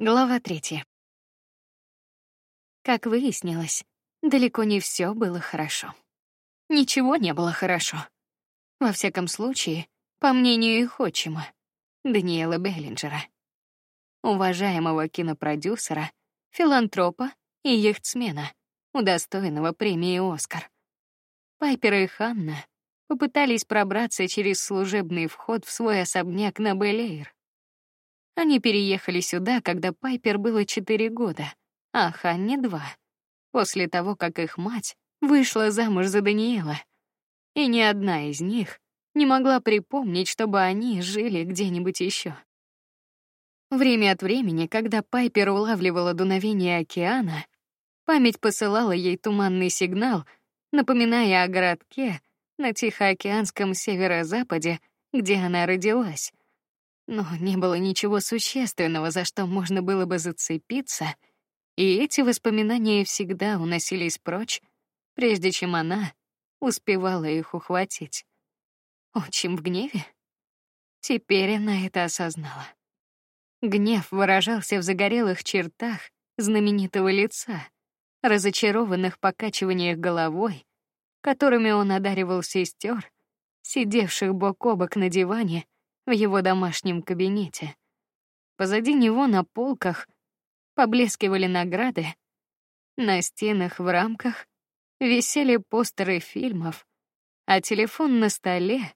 Глава третья. Как выяснилось, далеко не все было хорошо. Ничего не было хорошо. Во всяком случае, по мнению их отчима, Даниэла Беллинджера, уважаемого кинопродюсера, филантропа и яхтсмена, удостоенного премии Оскар. Пайпер и Ханна попытались пробраться через служебный вход в свой особняк на Белэйр они переехали сюда, когда Пайпер было четыре года, а Ханне два. После того, как их мать вышла замуж за Даниэла, и ни одна из них не могла припомнить, чтобы они жили где-нибудь еще. Время от времени, когда Пайпер улавливала дуновение океана, память посылала ей туманный сигнал, напоминая о городке на Тихоокеанском северо-западе, где она родилась но не было ничего существенного, за что можно было бы зацепиться, и эти воспоминания всегда уносились прочь, прежде чем она успевала их ухватить. Отчим в гневе? Теперь она это осознала. Гнев выражался в загорелых чертах знаменитого лица, разочарованных покачиваниях головой, которыми он одаривал сестер, сидевших бок о бок на диване в его домашнем кабинете. Позади него на полках поблескивали награды, на стенах в рамках висели постеры фильмов, а телефон на столе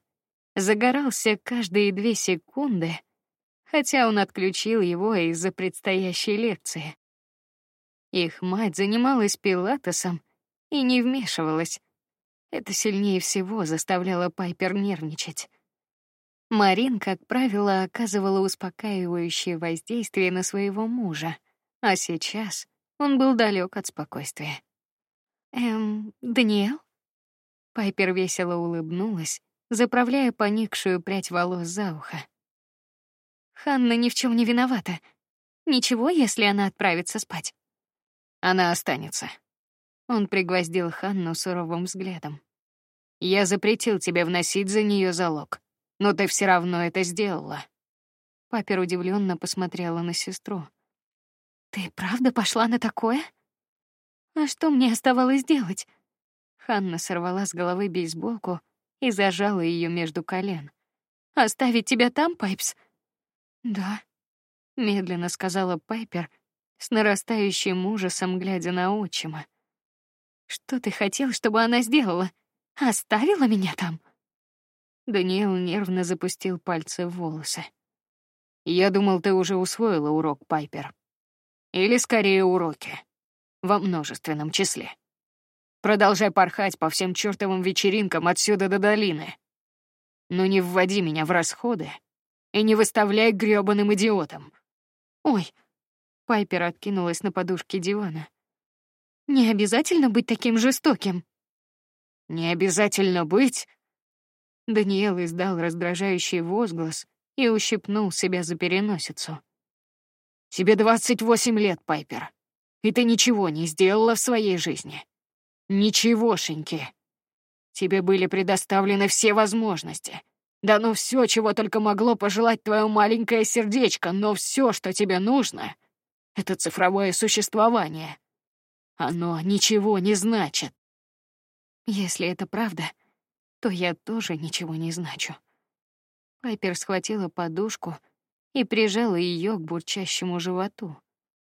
загорался каждые две секунды, хотя он отключил его из-за предстоящей лекции. Их мать занималась пилатесом и не вмешивалась. Это сильнее всего заставляло Пайпер нервничать. Марин, как правило, оказывала успокаивающее воздействие на своего мужа, а сейчас он был далек от спокойствия. Эм, Даниэл? Пайпер весело улыбнулась, заправляя поникшую прядь волос за ухо. Ханна ни в чем не виновата. Ничего, если она отправится спать. Она останется. Он пригвоздил Ханну суровым взглядом. Я запретил тебе вносить за нее залог но ты все равно это сделала. Папер удивленно посмотрела на сестру. Ты правда пошла на такое? А что мне оставалось делать? Ханна сорвала с головы бейсболку и зажала ее между колен. Оставить тебя там, Пайпс? Да, медленно сказала Пайпер с нарастающим ужасом, глядя на отчима. Что ты хотел, чтобы она сделала? Оставила меня там? Даниэл нервно запустил пальцы в волосы. Я думал, ты уже усвоила урок, Пайпер. Или скорее уроки. Во множественном числе. Продолжай порхать по всем чёртовым вечеринкам отсюда до долины. Но не вводи меня в расходы и не выставляй грёбаным идиотом. Ой, Пайпер откинулась на подушке дивана. Не обязательно быть таким жестоким. Не обязательно быть, Даниэл издал раздражающий возглас и ущипнул себя за переносицу. Тебе двадцать восемь лет, Пайпер, и ты ничего не сделала в своей жизни. Ничегошеньки. Тебе были предоставлены все возможности. Да ну все, чего только могло пожелать твое маленькое сердечко, но все, что тебе нужно, это цифровое существование. Оно ничего не значит. Если это правда, то я тоже ничего не значу. Пайпер схватила подушку и прижала ее к бурчащему животу,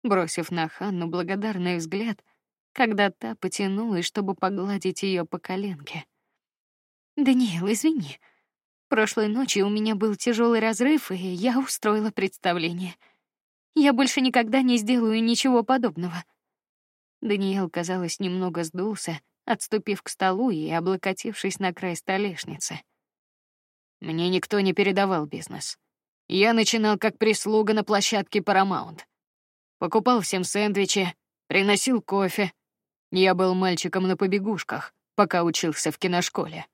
бросив на Ханну благодарный взгляд, когда та потянулась, чтобы погладить ее по коленке. Даниэл, извини. Прошлой ночью у меня был тяжелый разрыв, и я устроила представление. Я больше никогда не сделаю ничего подобного. Даниэл, казалось, немного сдулся, отступив к столу и облокотившись на край столешницы. Мне никто не передавал бизнес. Я начинал как прислуга на площадке Paramount. Покупал всем сэндвичи, приносил кофе. Я был мальчиком на побегушках, пока учился в киношколе.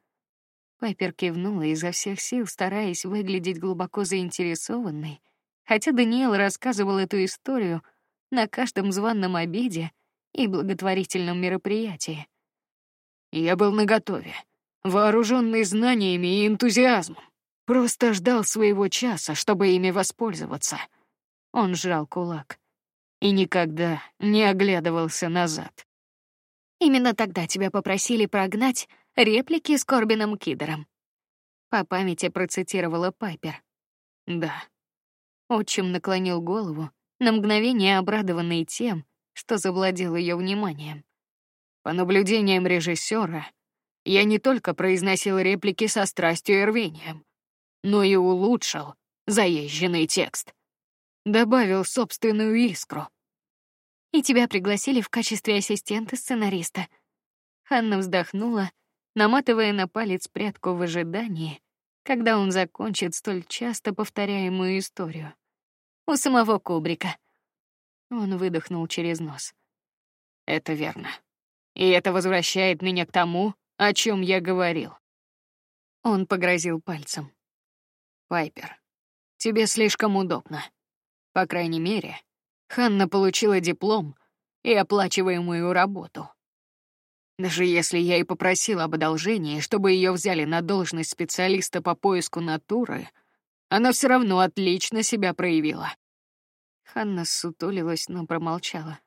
Пайпер кивнула изо всех сил, стараясь выглядеть глубоко заинтересованной, хотя Даниэл рассказывал эту историю на каждом званном обеде и благотворительном мероприятии. Я был наготове, вооруженный знаниями и энтузиазмом. Просто ждал своего часа, чтобы ими воспользоваться. Он сжал кулак. и никогда не оглядывался назад. Именно тогда тебя попросили прогнать реплики с Корбином Кидером. По памяти процитировала Пайпер. Да. Отчим наклонил голову, на мгновение обрадованный тем, что завладел ее вниманием. По наблюдениям режиссера, я не только произносил реплики со страстью и рвением, но и улучшил заезженный текст. Добавил собственную искру. И тебя пригласили в качестве ассистента сценариста. Ханна вздохнула, наматывая на палец прядку в ожидании, когда он закончит столь часто повторяемую историю. У самого Кубрика. Он выдохнул через нос. Это верно. И это возвращает меня к тому, о чем я говорил. Он погрозил пальцем. Пайпер, тебе слишком удобно. По крайней мере, Ханна получила диплом и оплачиваемую работу. Даже если я и попросил об одолжении, чтобы ее взяли на должность специалиста по поиску натуры, она все равно отлично себя проявила. Ханна сутулилась, но промолчала.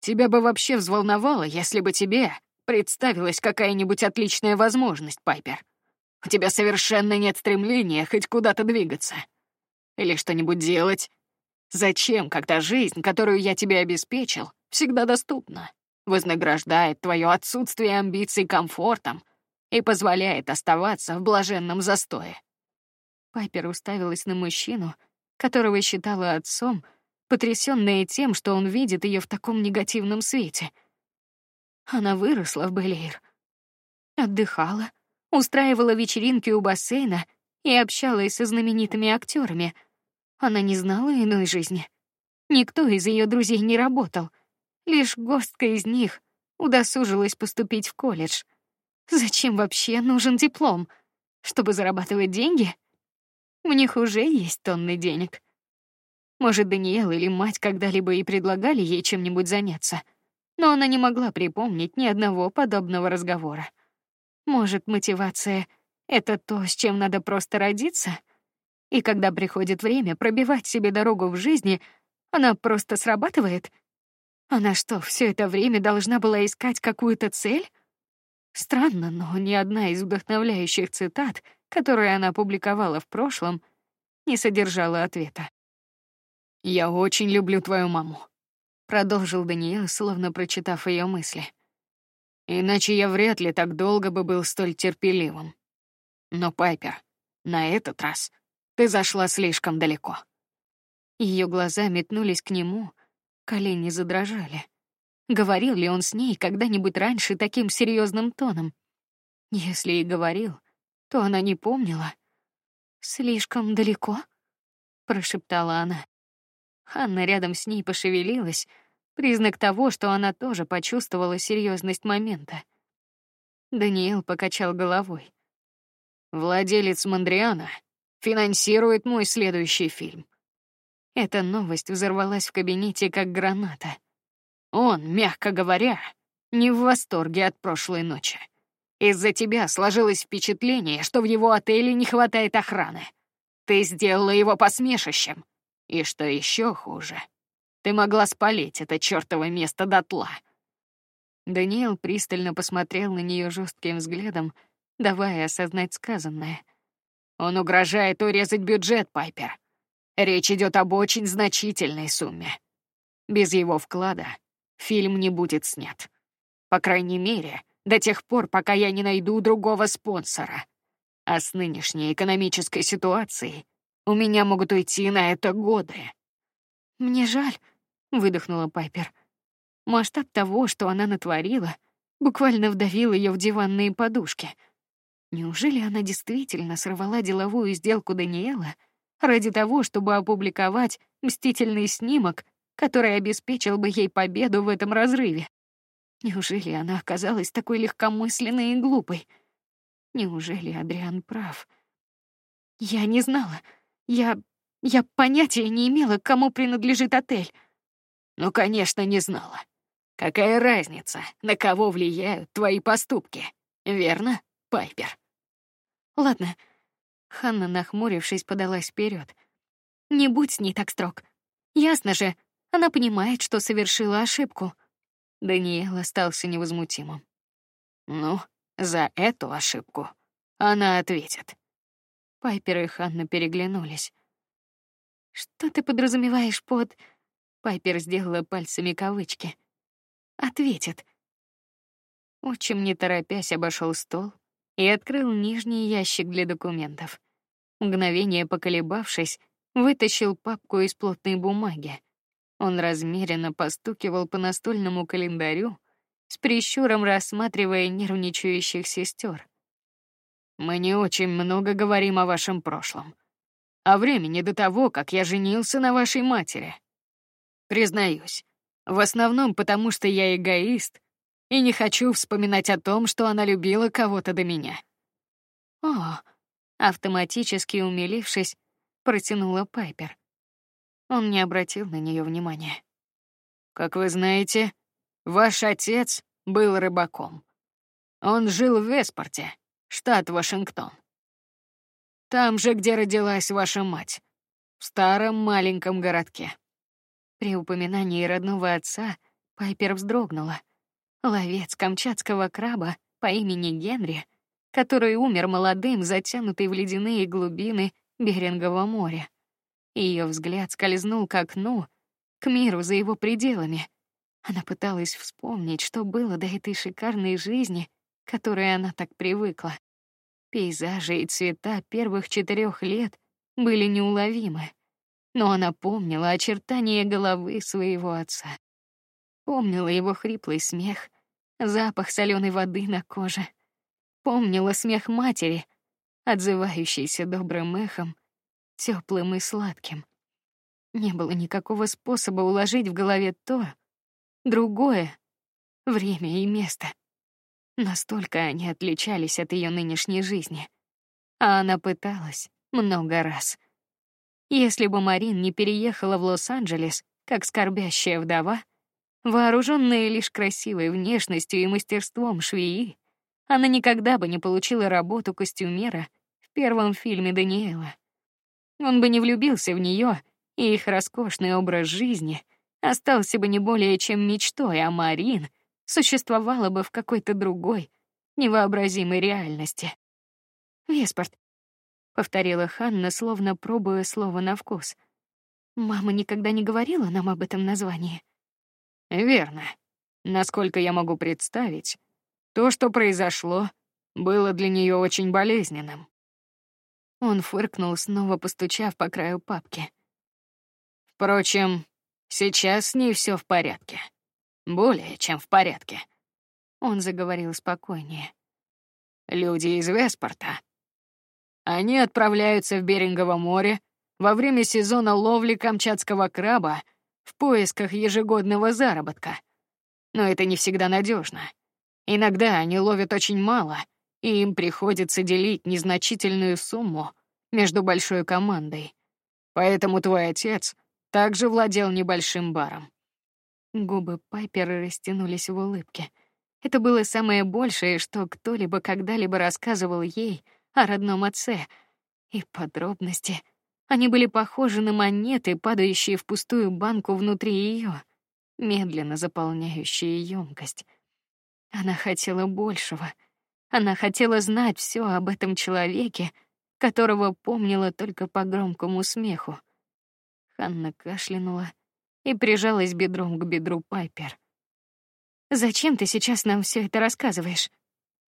Тебя бы вообще взволновало, если бы тебе представилась какая-нибудь отличная возможность, Пайпер. У тебя совершенно нет стремления хоть куда-то двигаться или что-нибудь делать. Зачем, когда жизнь, которую я тебе обеспечил, всегда доступна, вознаграждает твое отсутствие амбиций комфортом и позволяет оставаться в блаженном застое? Пайпер уставилась на мужчину, которого считала отцом, потрясённая тем, что он видит ее в таком негативном свете. Она выросла в Белейр, отдыхала, устраивала вечеринки у бассейна и общалась со знаменитыми актерами. Она не знала иной жизни. Никто из ее друзей не работал. Лишь горстка из них удосужилась поступить в колледж. Зачем вообще нужен диплом? Чтобы зарабатывать деньги? У них уже есть тонны денег. Может, Даниэл или мать когда-либо и предлагали ей чем-нибудь заняться, но она не могла припомнить ни одного подобного разговора. Может, мотивация — это то, с чем надо просто родиться? И когда приходит время пробивать себе дорогу в жизни, она просто срабатывает? Она что, все это время должна была искать какую-то цель? Странно, но ни одна из вдохновляющих цитат — которую она публиковала в прошлом, не содержала ответа. Я очень люблю твою маму, продолжил Даниэл, словно прочитав ее мысли. Иначе я вряд ли так долго бы был столь терпеливым. Но Пайпер, на этот раз ты зашла слишком далеко. Ее глаза метнулись к нему, колени задрожали. Говорил ли он с ней когда-нибудь раньше таким серьезным тоном? Если и говорил, то она не помнила. Слишком далеко, прошептала она. Анна рядом с ней пошевелилась, признак того, что она тоже почувствовала серьезность момента. Даниэл покачал головой. Владелец Мандриана финансирует мой следующий фильм. Эта новость взорвалась в кабинете как граната. Он, мягко говоря, не в восторге от прошлой ночи. Из-за тебя сложилось впечатление, что в его отеле не хватает охраны. Ты сделала его посмешищем. И что еще хуже, ты могла спалить это чёртово место дотла. Даниэл пристально посмотрел на нее жестким взглядом, давая осознать сказанное. Он угрожает урезать бюджет, Пайпер. Речь идет об очень значительной сумме. Без его вклада фильм не будет снят. По крайней мере, до тех пор, пока я не найду другого спонсора. А с нынешней экономической ситуацией у меня могут уйти на это годы. Мне жаль, выдохнула Пайпер. Масштаб того, что она натворила, буквально вдавил ее в диванные подушки. Неужели она действительно сорвала деловую сделку Даниэла ради того, чтобы опубликовать мстительный снимок, который обеспечил бы ей победу в этом разрыве? Неужели она оказалась такой легкомысленной и глупой? Неужели Адриан прав? Я не знала. Я я понятия не имела, кому принадлежит отель. Ну, конечно, не знала. Какая разница, на кого влияют твои поступки? Верно, Пайпер? Ладно. Ханна, нахмурившись, подалась вперед. Не будь с ней так строг. Ясно же, Она понимает, что совершила ошибку. Даниэл остался невозмутимым. Ну, за эту ошибку она ответит. Пайпер и Ханна переглянулись. Что ты подразумеваешь под? Пайпер сделала пальцами кавычки. Ответит. Отчим, не торопясь, обошел стол и открыл нижний ящик для документов. Мгновение поколебавшись, вытащил папку из плотной бумаги. Он размеренно постукивал по настольному календарю, с прищуром рассматривая нервничающих сестер. Мы не очень много говорим о вашем прошлом, о времени до того, как я женился на вашей матери. Признаюсь, в основном потому, что я эгоист и не хочу вспоминать о том, что она любила кого-то до меня. О, автоматически умилившись, протянула Пайпер. Он не обратил на нее внимания. Как вы знаете, ваш отец был рыбаком. Он жил в Веспорте, штат Вашингтон. Там же, где родилась ваша мать, в старом маленьком городке. При упоминании родного отца Пайпер вздрогнула. Ловец камчатского краба по имени Генри, который умер молодым, затянутый в ледяные глубины Берингового моря. Ее взгляд скользнул к окну, к миру за его пределами. Она пыталась вспомнить, что было до этой шикарной жизни, которой она так привыкла. Пейзажи и цвета первых четырех лет были неуловимы, но она помнила очертания головы своего отца. Помнила его хриплый смех, запах соленой воды на коже. Помнила смех матери, отзывающийся добрым эхом, теплым и сладким. Не было никакого способа уложить в голове то, другое, время и место. Настолько они отличались от ее нынешней жизни. А она пыталась много раз. Если бы Марин не переехала в Лос-Анджелес, как скорбящая вдова, вооруженная лишь красивой внешностью и мастерством швеи, она никогда бы не получила работу костюмера в первом фильме Даниэла. Он бы не влюбился в нее, и их роскошный образ жизни остался бы не более чем мечтой, а Марин — существовала бы в какой-то другой, невообразимой реальности. Веспорт, повторила Ханна, словно пробуя слово на вкус. Мама никогда не говорила нам об этом названии. Верно. Насколько я могу представить, то, что произошло, было для нее очень болезненным. Он фыркнул, снова постучав по краю папки. Впрочем, сейчас с ней все в порядке. Более чем в порядке. Он заговорил спокойнее. Люди из Веспорта. Они отправляются в Берингово море во время сезона ловли камчатского краба в поисках ежегодного заработка. Но это не всегда надежно. Иногда они ловят очень мало, и им приходится делить незначительную сумму между большой командой. Поэтому твой отец также владел небольшим баром. Губы Пайпера растянулись в улыбке. Это было самое большее, что кто-либо когда-либо рассказывал ей о родном отце. И подробности. Они были похожи на монеты, падающие в пустую банку внутри ее, медленно заполняющие емкость. Она хотела большего. Она хотела знать все об этом человеке, которого помнила только по громкому смеху. Ханна кашлянула и прижалась бедром к бедру Пайпер. Зачем ты сейчас нам все это рассказываешь?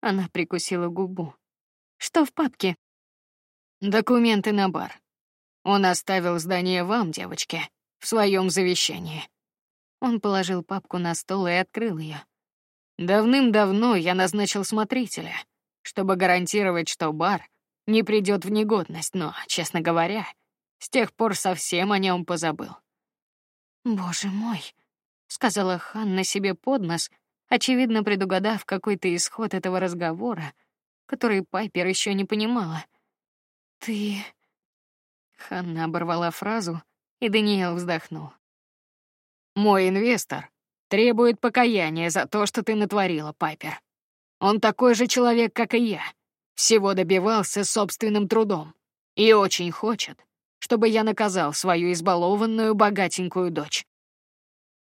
Она прикусила губу. Что в папке? Документы на бар. Он оставил здание вам, девочки, в своем завещании. Он положил папку на стол и открыл ее. Давным-давно я назначил смотрителя, чтобы гарантировать, что бар не придет в негодность, но, честно говоря, с тех пор совсем о нем позабыл. Боже мой, сказала Ханна себе под нос, очевидно предугадав какой-то исход этого разговора, который Пайпер еще не понимала. Ты Ханна оборвала фразу, и Даниэл вздохнул. Мой инвестор требует покаяния за то, что ты натворила, Пайпер. Он такой же человек, как и я. Всего добивался собственным трудом и очень хочет, чтобы я наказал свою избалованную богатенькую дочь.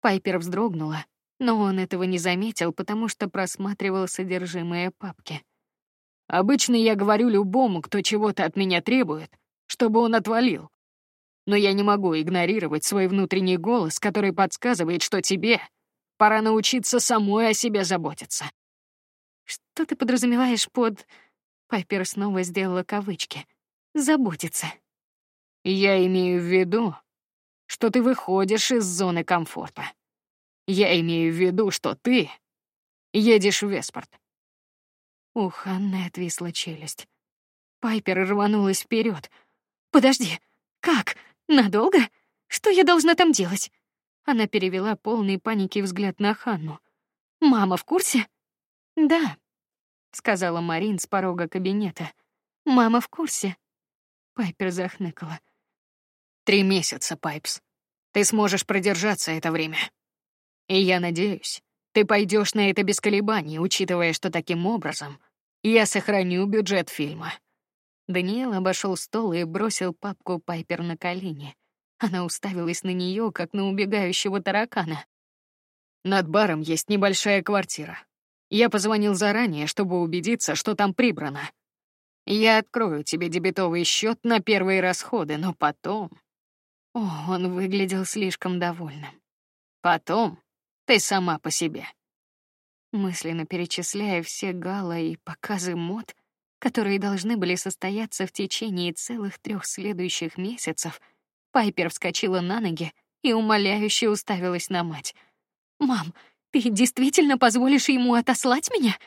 Пайпер вздрогнула, но он этого не заметил, потому что просматривал содержимое папки. Обычно я говорю любому, кто чего-то от меня требует, чтобы он отвалил. Но я не могу игнорировать свой внутренний голос, который подсказывает, что тебе пора научиться самой о себе заботиться. Что ты подразумеваешь под... Пайпер снова сделала кавычки. Заботиться. Я имею в виду, что ты выходишь из зоны комфорта. Я имею в виду, что ты едешь в Веспорт. У Ханны отвисла челюсть. Пайпер рванулась вперед. Подожди, как? Надолго? Что я должна там делать? Она перевела полный паники взгляд на Ханну. Мама в курсе? Да, сказала Марин с порога кабинета. Мама в курсе. Пайпер захныкала. Три месяца, Пайпс. Ты сможешь продержаться это время. И я надеюсь, ты пойдешь на это без колебаний, учитывая, что таким образом я сохраню бюджет фильма. Даниэл обошел стол и бросил папку Пайпер на колени. Она уставилась на нее, как на убегающего таракана. Над баром есть небольшая квартира. Я позвонил заранее, чтобы убедиться, что там прибрано. Я открою тебе дебетовый счет на первые расходы, но потом... О, он выглядел слишком довольным. Потом ты сама по себе. Мысленно перечисляя все гала и показы мод, которые должны были состояться в течение целых трех следующих месяцев, Пайпер вскочила на ноги и умоляюще уставилась на мать. Мам, ты действительно позволишь ему отослать меня?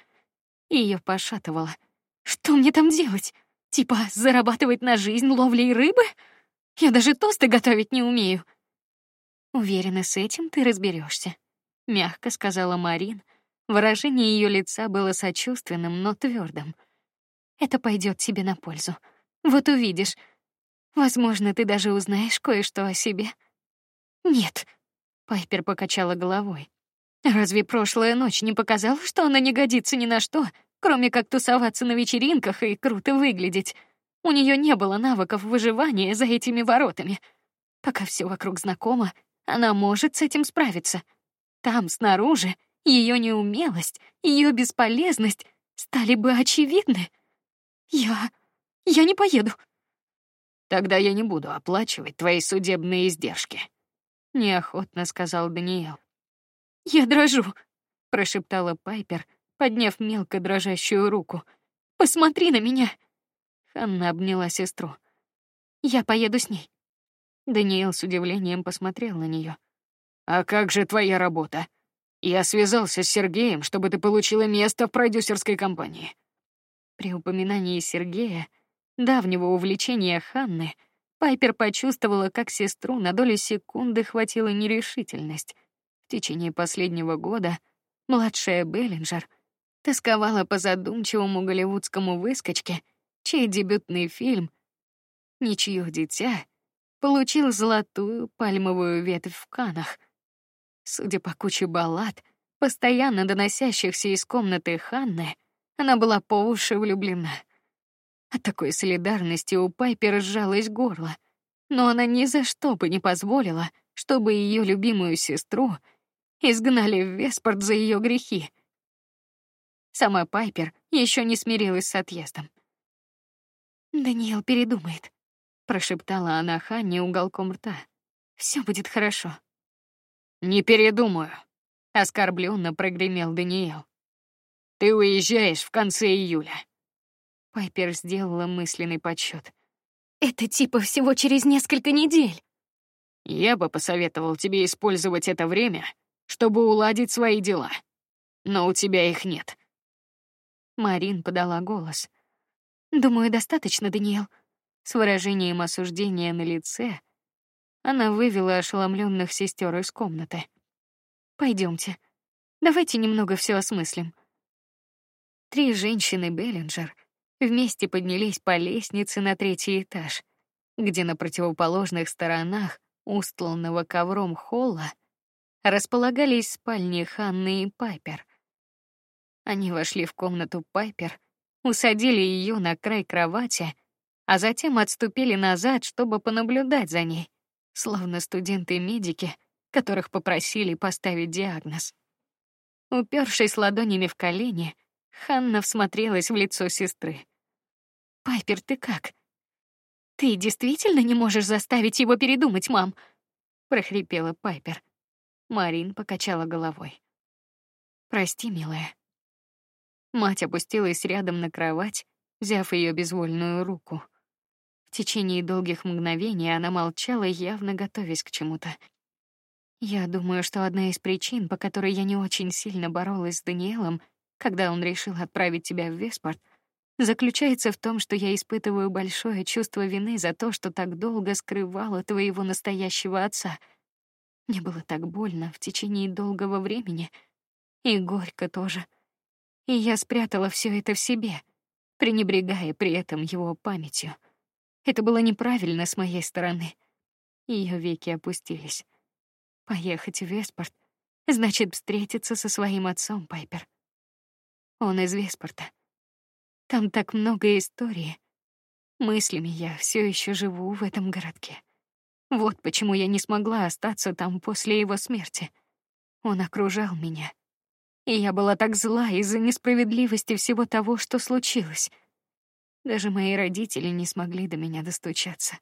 Ее пошатывало. Что мне там делать? Типа зарабатывать на жизнь ловлей рыбы? Я даже тосты готовить не умею. Уверена, с этим ты разберешься, мягко сказала Марин. Выражение ее лица было сочувственным, но твердым. Это пойдет тебе на пользу. Вот увидишь. Возможно, ты даже узнаешь кое-что о себе. Нет. Пайпер покачала головой. Разве прошлая ночь не показала, что она не годится ни на что, кроме как тусоваться на вечеринках и круто выглядеть? У нее не было навыков выживания за этими воротами. Пока все вокруг знакомо, она может с этим справиться. Там снаружи ее неумелость, ее бесполезность стали бы очевидны. Я я не поеду. Тогда я не буду оплачивать твои судебные издержки, неохотно сказал Даниэл. Я дрожу, прошептала Пайпер, подняв мелко дрожащую руку. Посмотри на меня. Ханна обняла сестру. Я поеду с ней. Даниэл с удивлением посмотрел на нее. А как же твоя работа? Я связался с Сергеем, чтобы ты получила место в продюсерской компании. При упоминании Сергея, давнего увлечения Ханны, Пайпер почувствовала, как сестру на долю секунды хватила нерешительность. В течение последнего года младшая Беллинджер тосковала по задумчивому голливудскому выскочке, чей дебютный фильм «Ничье дитя» получил золотую пальмовую ветвь в Канах. Судя по куче баллад, постоянно доносящихся из комнаты Ханны, она была по уши влюблена. От такой солидарности у Пайпер сжалось горло, но она ни за что бы не позволила, чтобы ее любимую сестру изгнали в Веспорт за ее грехи. Сама Пайпер еще не смирилась с отъездом. Даниэл передумает, прошептала она Ханне уголком рта. Все будет хорошо. Не передумаю, оскорбленно прогремел Даниэл. Ты уезжаешь в конце июля. Пайпер сделала мысленный подсчет. Это типа всего через несколько недель. Я бы посоветовал тебе использовать это время, чтобы уладить свои дела. Но у тебя их нет. Марин подала голос. Думаю, достаточно, Даниэл. С выражением осуждения на лице она вывела ошеломленных сестер из комнаты. Пойдемте, давайте немного все осмыслим. Три женщины Беллинджер вместе поднялись по лестнице на третий этаж, где на противоположных сторонах устланного ковром холла располагались спальни Ханны и Пайпер. Они вошли в комнату Пайпер, усадили ее на край кровати, а затем отступили назад, чтобы понаблюдать за ней, словно студенты-медики, которых попросили поставить диагноз. Упершись ладонями в колени, Ханна всмотрелась в лицо сестры. Пайпер, ты как? Ты действительно не можешь заставить его передумать, мам? прохрипела Пайпер. Марин покачала головой. Прости, милая. Мать опустилась рядом на кровать, взяв ее безвольную руку. В течение долгих мгновений она молчала, явно готовясь к чему-то. Я думаю, что одна из причин, по которой я не очень сильно боролась с Даниэлом, когда он решил отправить тебя в Веспорт, заключается в том, что я испытываю большое чувство вины за то, что так долго скрывала твоего настоящего отца. Мне было так больно в течение долгого времени, и горько тоже. И я спрятала все это в себе, пренебрегая при этом его памятью. Это было неправильно с моей стороны. Ее веки опустились. Поехать в Веспорт значит встретиться со своим отцом, Пайпер. Он из Веспорта. Там так много истории. Мыслями я все еще живу в этом городке. Вот почему я не смогла остаться там после его смерти. Он окружал меня, и я была так зла из-за несправедливости всего того, что случилось. Даже мои родители не смогли до меня достучаться.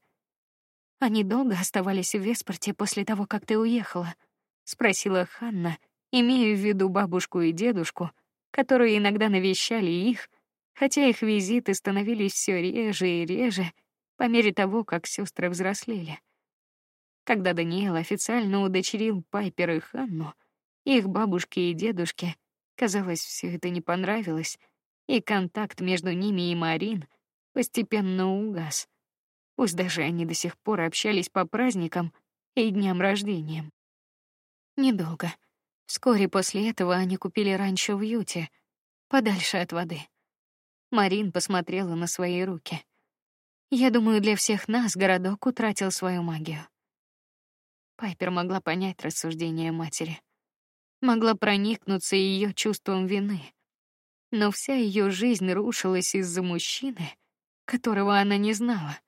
Они долго оставались в Веспорте после того, как ты уехала, спросила Ханна, имея в виду бабушку и дедушку, которые иногда навещали их хотя их визиты становились все реже и реже по мере того, как сестры взрослели. Когда Даниэл официально удочерил Пайпер и Ханну, их бабушке и дедушке, казалось, все это не понравилось, и контакт между ними и Марин постепенно угас. Пусть даже они до сих пор общались по праздникам и дням рождения. Недолго. Вскоре после этого они купили ранчо в Юте, подальше от воды. Марин посмотрела на свои руки. Я думаю, для всех нас городок утратил свою магию. Пайпер могла понять рассуждения матери, могла проникнуться ее чувством вины, но вся ее жизнь рушилась из-за мужчины, которого она не знала.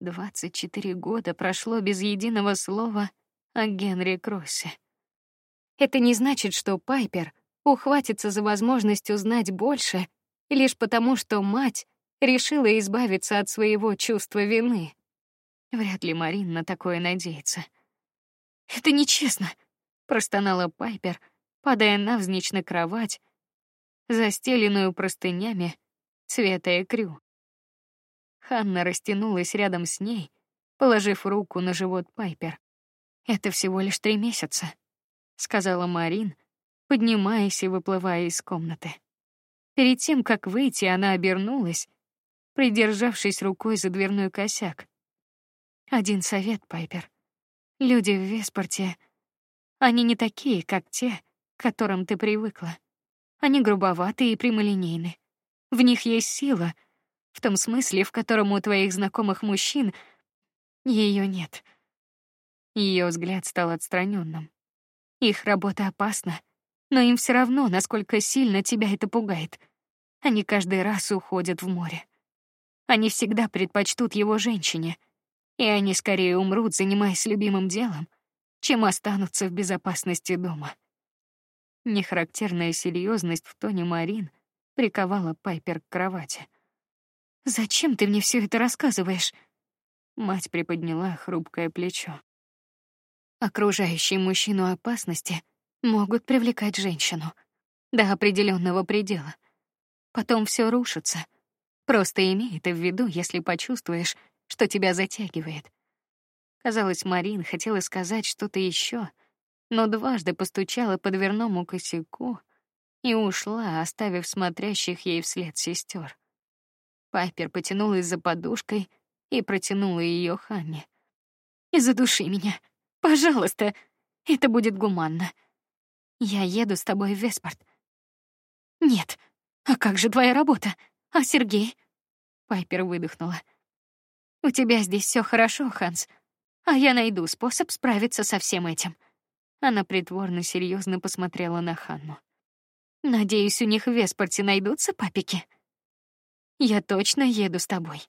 Двадцать четыре года прошло без единого слова о Генри Кроссе. Это не значит, что Пайпер ухватится за возможность узнать больше лишь потому, что мать решила избавиться от своего чувства вины. Вряд ли Марин на такое надеется. Это нечестно, простонала Пайпер, падая навзничь на кровать, застеленную простынями цвета крю. Ханна растянулась рядом с ней, положив руку на живот Пайпер. Это всего лишь три месяца, сказала Марин, поднимаясь и выплывая из комнаты. Перед тем, как выйти, она обернулась, придержавшись рукой за дверной косяк. Один совет, Пайпер. Люди в Веспорте, они не такие, как те, к которым ты привыкла. Они грубоваты и прямолинейны. В них есть сила, в том смысле, в котором у твоих знакомых мужчин ее нет. Ее взгляд стал отстраненным. Их работа опасна, но им все равно, насколько сильно тебя это пугает. Они каждый раз уходят в море. Они всегда предпочтут его женщине, и они скорее умрут, занимаясь любимым делом, чем останутся в безопасности дома. Нехарактерная серьезность в тоне Марин приковала Пайпер к кровати. Зачем ты мне все это рассказываешь? Мать приподняла хрупкое плечо. Окружающие мужчину опасности могут привлекать женщину до определенного предела. Потом все рушится. Просто имей это в виду, если почувствуешь, что тебя затягивает. Казалось, Марин хотела сказать что-то еще, но дважды постучала по дверному косяку и ушла, оставив смотрящих ей вслед сестер. Пайпер потянулась за подушкой и протянула ее Ханне. "И задуши меня, пожалуйста, это будет гуманно. Я еду с тобой в Веспорт. Нет, а как же твоя работа? А Сергей? Пайпер выдохнула. У тебя здесь все хорошо, Ханс, а я найду способ справиться со всем этим. Она притворно серьезно посмотрела на Ханну. Надеюсь, у них в Веспорте найдутся папики. Я точно еду с тобой.